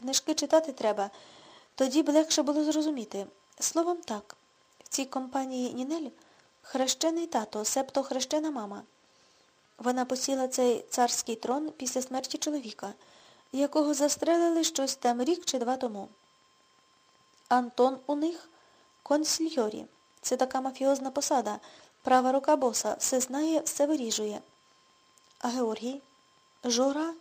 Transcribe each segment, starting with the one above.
Книжки читати треба. Тоді б легше було зрозуміти. Словом так, в цій компанії Нінель хрещений тато, себто хрещена мама. Вона посіла цей царський трон після смерті чоловіка, якого застрелили щось там рік чи два тому. Антон у них консільйорі. Це така мафіозна посада, права рука боса, все знає, все виріжує. А Георгій? Жора?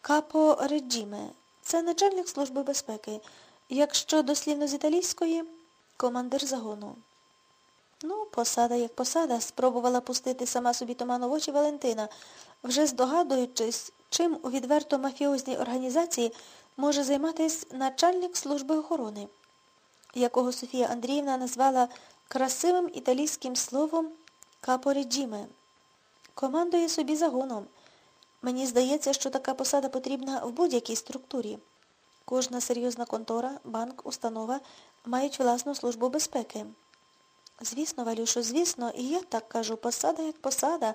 Капо Реджіме. Це начальник Служби безпеки. Якщо дослівно з італійської, командир загону. Ну, посада як посада, спробувала пустити сама собі туману в очі Валентина, вже здогадуючись, чим у відверто мафіозній організації може займатися начальник служби охорони, якого Софія Андріївна назвала красивим італійським словом капореджіме. Командує собі загоном. Мені здається, що така посада потрібна в будь-якій структурі. Кожна серйозна контора, банк, установа мають власну службу безпеки. Звісно, Валюшу, звісно, і я так кажу, посада як посада,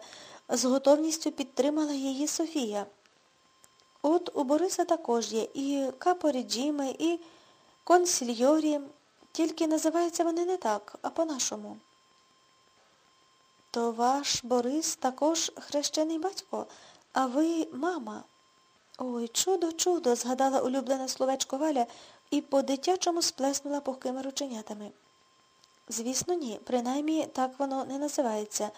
з готовністю підтримала її Софія. От у Бориса також є і капоріджіми, і консільйорі, тільки називаються вони не так, а по-нашому. То ваш Борис також хрещений батько, а ви мама. Ой, чудо, чудо, згадала улюблене словечко Валя і по-дитячому сплеснула пухкими рученятами. Звісно, ні, принаймні так воно не називається.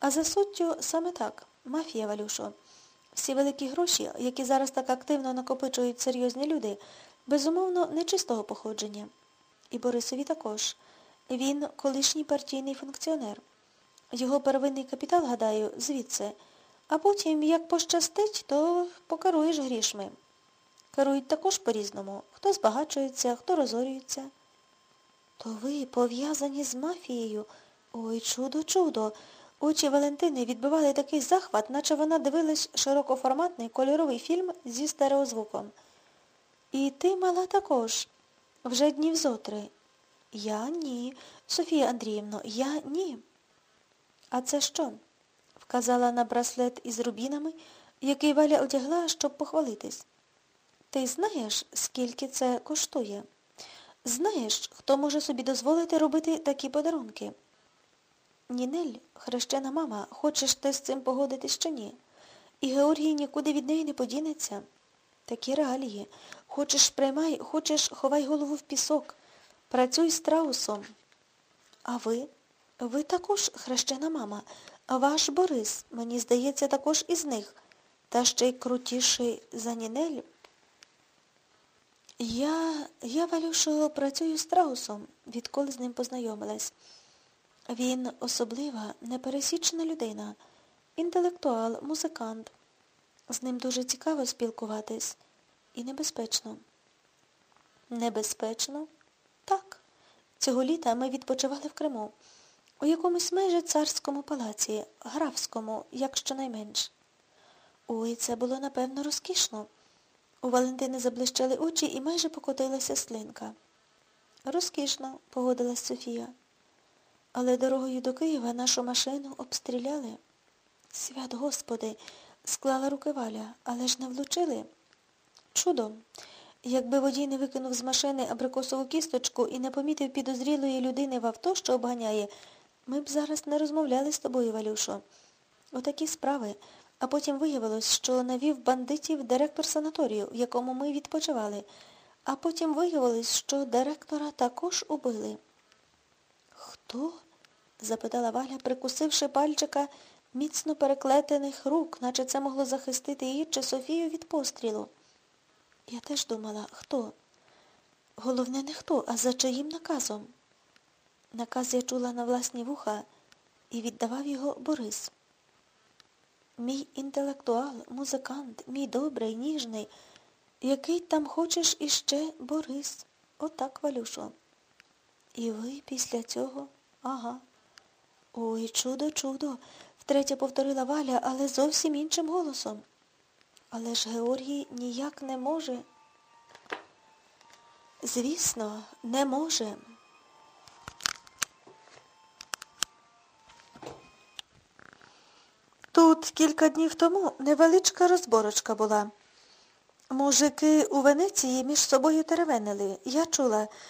А за суттю саме так, мафія, Валюшо. Всі великі гроші, які зараз так активно накопичують серйозні люди, безумовно, нечистого походження. І Борисові також. Він колишній партійний функціонер. Його первинний капітал, гадаю, звідси. А потім, як пощастить, то покеруєш грішми. Керують також по-різному. Хто збагачується, хто розорюється. То ви пов'язані з мафією. Ой, чудо, чудо. Очі Валентини відбивали такий захват, наче вона дивилась широкоформатний кольоровий фільм зі стереозвуком. І ти мала також. Вже днів зотри. Я ні. Софія Андріївно, я ні. А це що? Вказала на браслет із рубінами, який Валя одягла, щоб похвалитись. Ти знаєш, скільки це коштує? Знаєш, хто може собі дозволити робити такі подарунки? Нінель, хрещена мама, хочеш ти з цим погодитись чи ні? І Георгій нікуди від неї не подінеться. Такі реалії. Хочеш приймай, хочеш ховай голову в пісок. Працюй з страусом. А ви? Ви також хрещена мама. Ваш Борис, мені здається, також із них. Та ще й крутіший за Нінель. Я, я, Валюшо, працюю з страусом, відколи з ним познайомилась. Він особлива, непересічна людина, інтелектуал, музикант. З ним дуже цікаво спілкуватись. І небезпечно. Небезпечно? Так. Цього літа ми відпочивали в Криму. У якомусь майже царському палаці, графському, як щонайменш. Ой, це було, напевно, розкішно. У Валентини заблищали очі і майже покотилася слинка. Розкішно, погодилась Софія. Але дорогою до Києва нашу машину обстріляли. Свят Господи, склала руки Валя, але ж не влучили. Чудом. Якби водій не викинув з машини абрикосову кісточку і не помітив підозрілої людини в авто, що обганяє, ми б зараз не розмовляли з тобою, Валюшо. Отакі справи. А потім виявилось, що навів бандитів директор санаторію, в якому ми відпочивали. А потім виявилось, що директора також убили. Хто? запитала Валя, прикусивши пальчика міцно переклетених рук, наче це могло захистити її чи Софію від пострілу. Я теж думала, хто? Головне, не хто, а за чиїм наказом. Наказ я чула на власні вуха і віддавав його Борис. Мій інтелектуал, музикант, мій добрий, ніжний, який там хочеш іще Борис. Отак, Валюшо. І ви після цього? Ага. Ой, чудо, чудо, втретє повторила Валя, але зовсім іншим голосом. Але ж Георгій ніяк не може. Звісно, не може. Тут кілька днів тому невеличка розборочка була. Мужики у Венеції між собою теревенили. Я чула.